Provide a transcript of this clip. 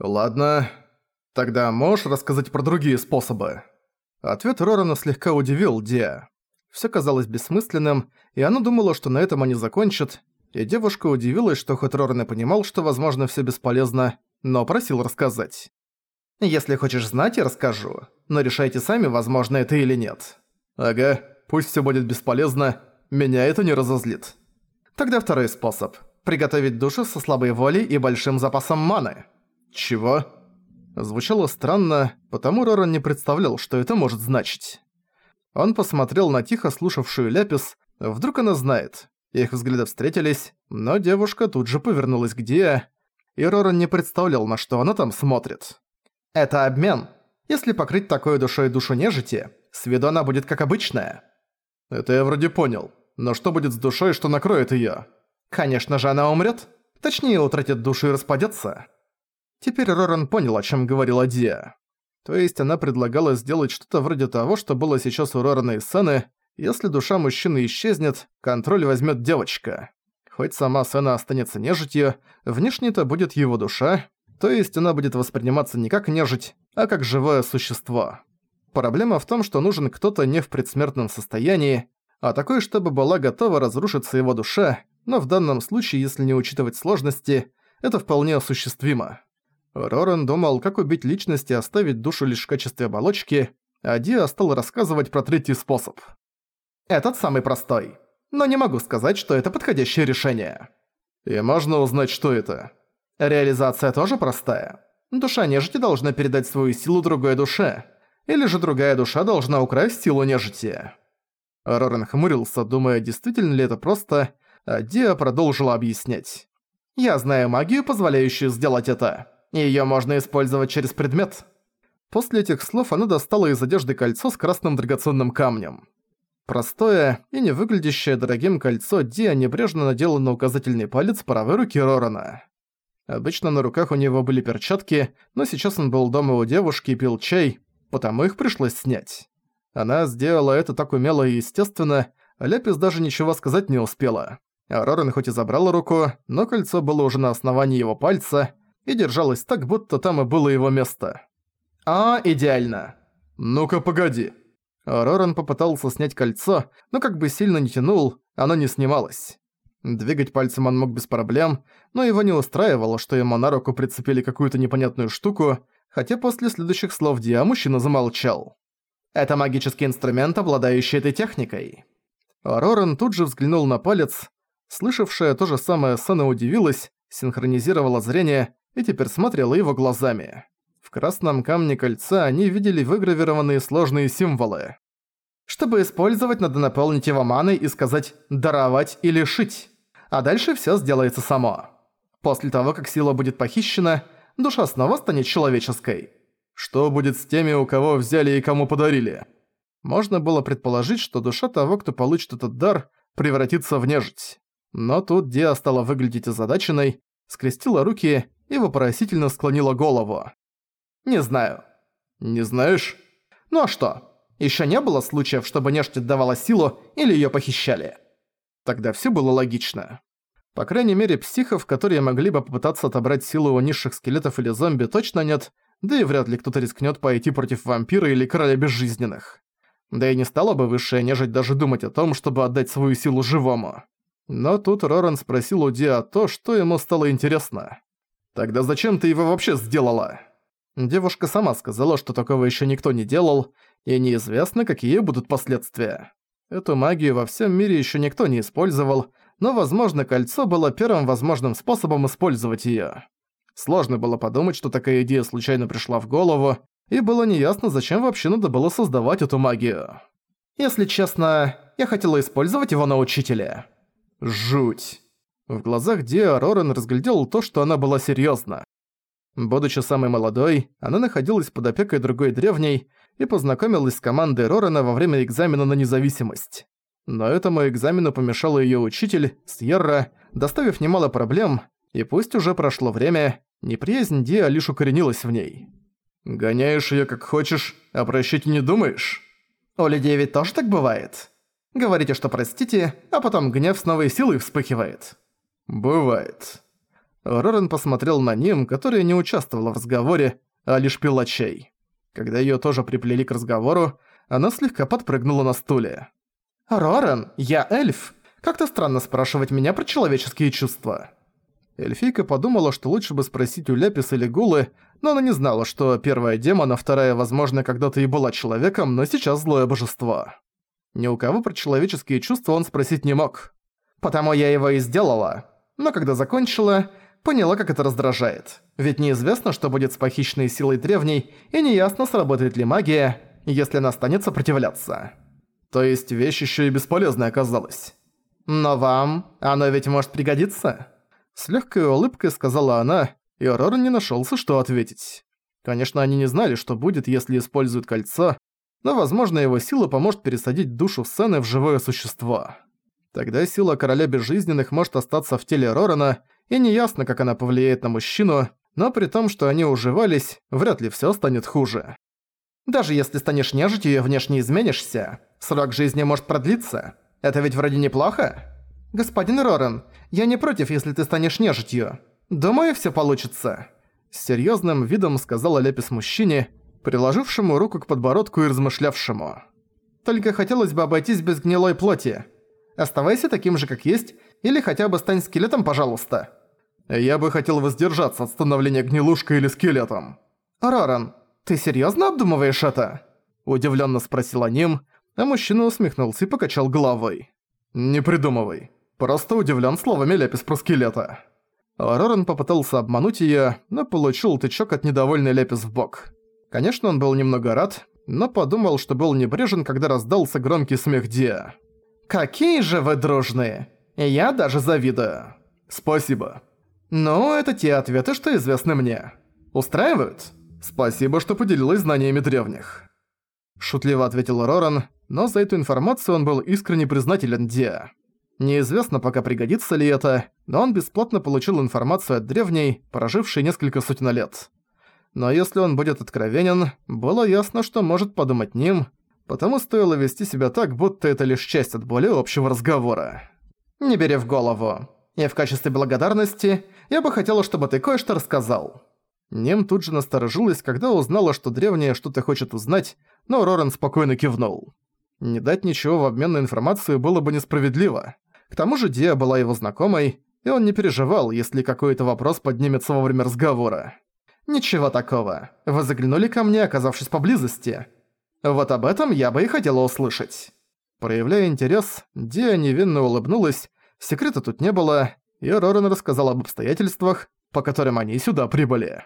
«Ладно. Тогда можешь рассказать про другие способы?» Ответ Рорана слегка удивил Диа. Всё казалось бессмысленным, и она думала, что на этом они закончат, и девушка удивилась, что хоть Роран и понимал, что, возможно, всё бесполезно, но просил рассказать. «Если хочешь знать, я расскажу, но решайте сами, возможно это или нет». «Ага, пусть всё будет бесполезно, меня это не разозлит». Тогда второй способ – приготовить душу со слабой волей и большим запасом маны. Чего? Звучало странно, потому Роран не представлял, что это может значить. Он посмотрел на тихо слушавшую Ляпис, вдруг она знает. Их взгляды встретились, но девушка тут же повернулась к Диа, и Роран не представлял, на что она там смотрит. «Это обмен. Если покрыть такой душой душу нежити, с виду она будет как обычная». «Это я вроде понял. Но что будет с душой, что накроет её? Конечно же, она умрёт. Точнее, утратит душу и распадётся. Теперь Роран понял, о чём говорила Диа. То есть она предлагала сделать что-то вроде того, что было сейчас у Рорана и Сены. Если душа мужчины исчезнет, контроль возьмет девочка. Хоть сама Сена останется нежитью, внешне это будет его душа, то есть она будет восприниматься не как нежить, а как живое существо. Проблема в том, что нужен кто-то не в предсмертном состоянии, а такой, чтобы была готова разрушиться его душа, но в данном случае, если не учитывать сложности, это вполне осуществимо. Роран думал, как убить личность и оставить душу лишь в качестве оболочки, а Диа стал рассказывать про третий способ. Этот самый простой. Но не могу сказать, что это подходящее решение. И можно узнать, что это. Реализация тоже простая. Душа нежити должна передать свою силу другой душе. Или же другая душа должна украсть силу нежити. Роран хмурился, думая, действительно ли это просто, а Диа продолжила объяснять. «Я знаю магию, позволяющую сделать это. Её можно использовать через предмет». После этих слов она достала из одежды кольцо с красным драгоценным камнем. Простое и не выглядящее дорогим кольцо Диа небрежно надела на указательный палец правой руки Рорана. Обычно на руках у него были перчатки, но сейчас он был дома у девушки и пил чай, потому их пришлось снять. Она сделала это так умело и естественно, а Ляпис даже ничего сказать не успела. А Рорен хоть и забрала руку, но кольцо было уже на основании его пальца и держалось так, будто там и было его место. «А, идеально!» «Ну-ка, погоди!» Роран попытался снять кольцо, но как бы сильно не тянул, оно не снималось. Двигать пальцем он мог без проблем, но его не устраивало, что ему на руку прицепили какую-то непонятную штуку, хотя после следующих слов Диа мужчина замолчал. Это магический инструмент, обладающий этой техникой. Роран тут же взглянул на палец. Слышавшая то же самое Сана удивилась, синхронизировала зрение и теперь смотрела его глазами. В красном камне кольца они видели выгравированные сложные символы. Чтобы использовать, надо наполнить его маной и сказать «даровать» или «лишить». А дальше всё сделается само. После того, как сила будет похищена, душа снова станет человеческой. Что будет с теми, у кого взяли и кому подарили? Можно было предположить, что душа того, кто получит этот дар, превратится в нежить. Но тут Диа стала выглядеть озадаченной, скрестила руки и вопросительно склонила голову. «Не знаю». «Не знаешь?» «Ну а что? Ещё не было случаев, чтобы нежить отдавала силу или её похищали?» Тогда всё было логично. По крайней мере, психов, которые могли бы попытаться отобрать силу у низших скелетов или зомби, точно нет, да и вряд ли кто-то рискнет пойти против вампира или короля безжизненных. Да и не стала бы высшая нежить даже думать о том, чтобы отдать свою силу живому. Но тут Роран спросил у Диа то, что ему стало интересно. «Тогда зачем ты его вообще сделала?» Девушка сама сказала, что такого еще никто не делал, и неизвестно, какие будут последствия. Эту магию во всем мире еще никто не использовал, но, возможно, кольцо было первым возможным способом использовать ее. Сложно было подумать, что такая идея случайно пришла в голову, и было неясно, зачем вообще надо было создавать эту магию. Если честно, я хотела использовать его на учителя. Жуть. В глазах Диа Рорен разглядел то, что она была серьёзна. Будучи самой молодой, она находилась под опекой другой древней и познакомилась с командой Рорена во время экзамена на независимость. Но этому экзамену помешал её учитель, Сьерра, доставив немало проблем, и пусть уже прошло время, Неприязнь Диа лишь укоренилась в ней. «Гоняешь её как хочешь, а прощать не думаешь?» «У людей ведь тоже так бывает. Говорите, что простите, а потом гнев с новой силой вспыхивает». «Бывает». Рорен посмотрел на Ним, которая не участвовала в разговоре, а лишь пила чай. Когда её тоже приплели к разговору, она слегка подпрыгнула на стуле. «Рорен, я эльф. Как-то странно спрашивать меня про человеческие чувства». Эльфийка подумала, что лучше бы спросить у Ляпис или Гулы, но она не знала, что первая демон, а вторая, возможно, когда-то и была человеком, но сейчас злое божество. Ни у кого про человеческие чувства он спросить не мог. Потому я его и сделала. Но когда закончила, поняла, как это раздражает. Ведь неизвестно, что будет с похищенной силой древней, и неясно, сработает ли магия, если она станет сопротивляться. То есть вещь еще и бесполезной оказалась. Но вам оно ведь может пригодиться? С легкой улыбкой сказала она, и Рор не нашелся, что ответить. Конечно, они не знали, что будет, если используют кольцо, но, возможно, его сила поможет пересадить душу Сены в живое существо. Тогда сила Короля Безжизненных может остаться в теле Рорана, и неясно, как она повлияет на мужчину, но при том, что они уживались, вряд ли всё станет хуже. Даже если станешь нежитью и внешне изменишься, срок жизни может продлиться. Это ведь вроде неплохо? Господин Роран, я не против, если ты станешь нежитью. Думаю, всё получится. С серьёзным видом сказала Лепис мужчине, приложившему руку к подбородку и размышлявшему. «Только хотелось бы обойтись без гнилой плоти. Оставайся таким же, как есть, или хотя бы стань скелетом, пожалуйста». «Я бы хотел воздержаться от становления гнилушкой или скелетом». «Роран, ты серьёзно обдумываешь это?» Удивлённо спросила Ним, а мужчина усмехнулся и покачал головой. «Не придумывай. Просто удивлён словами Лепис про скелета». Роран попытался обмануть её, но получил тычок от недовольной Лепис в бок. Конечно, он был немного рад, но подумал, что был небрежен, когда раздался громкий смех Диа. «Какие же вы дружные! Я даже завидую!» «Спасибо!» «Ну, это те ответы, что известны мне. Устраивают?» «Спасибо, что поделилась знаниями древних». Шутливо ответил Роран, но за эту информацию он был искренне признателен Диа. Неизвестно пока пригодится ли это, но он бесплатно получил информацию от древней, прожившей несколько сотен лет но если он будет откровенен, было ясно, что может подумать ним, потому стоило вести себя так, будто это лишь часть от более общего разговора. «Не бери в голову. И в качестве благодарности я бы хотела, чтобы ты кое-что рассказал». Нем тут же насторожилась, когда узнала, что древняя что-то хочет узнать, но Роран спокойно кивнул. Не дать ничего в обмен на информацию было бы несправедливо. К тому же Диа была его знакомой, и он не переживал, если какой-то вопрос поднимется во время разговора. «Ничего такого. Вы заглянули ко мне, оказавшись поблизости. Вот об этом я бы и хотела услышать». Проявляя интерес, Диа невинно улыбнулась, секрета тут не было, и Рорен рассказал об обстоятельствах, по которым они сюда прибыли.